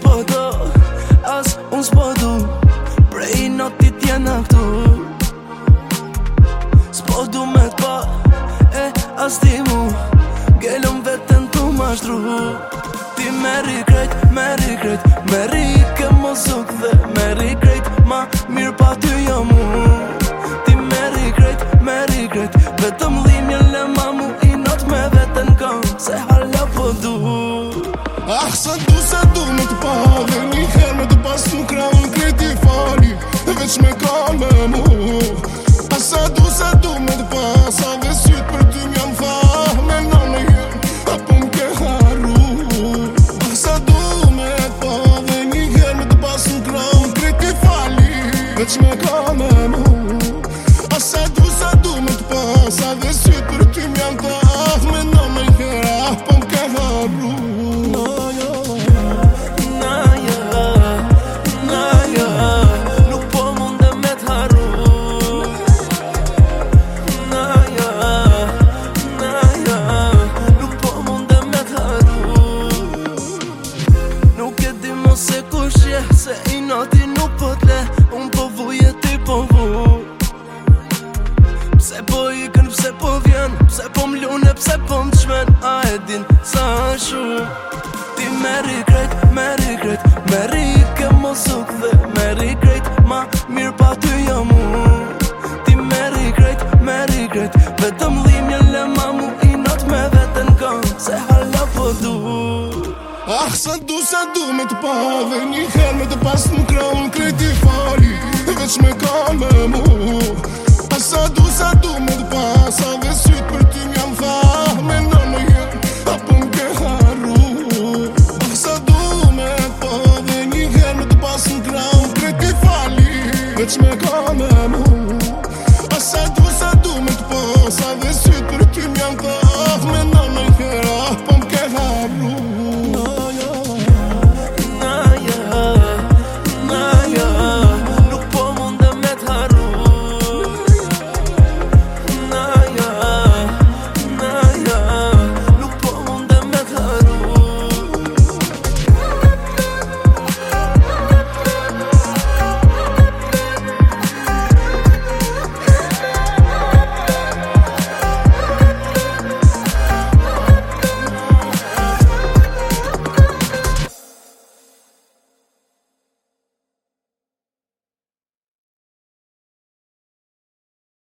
po do As unë s'po du Prej në ti tjena këtu S'po du me t'pa E as ti mu Gjellum vetën t'u shtru Ti me krejt, me krejt Meri i ke zuk dhe me krejt, ma mirë pa ty jo mu Ti me krejt, me krejt Vetëm dhimje le ma mu I not me vetën kam Se hala po du Ah, du Këtë me ka me mu A sa du, sa du me të pas A dhe sytë për ti me anta Me no me njera Po n'ke tharru Naja, naja, naja Nuk po mund me tharru Naja, naja, naja Nuk po mund e me tharru Nuk e di mu se kushje Se i nati nuk pëtle po Se po më qmen a e din sa shumë Ti me rikrejt, me rikrejt Me rike mo suk dhe me rikrejt Ma mirë pa ty jam jo mu Ti me rikrejt, me rikrejt vetëm të le ma mu i not me vetën kam Se halla po du Ah, sa du, sa du me të pa Dhe një her me të pas nuk raun kreti fari Dhe veç me kam me mu Let's make a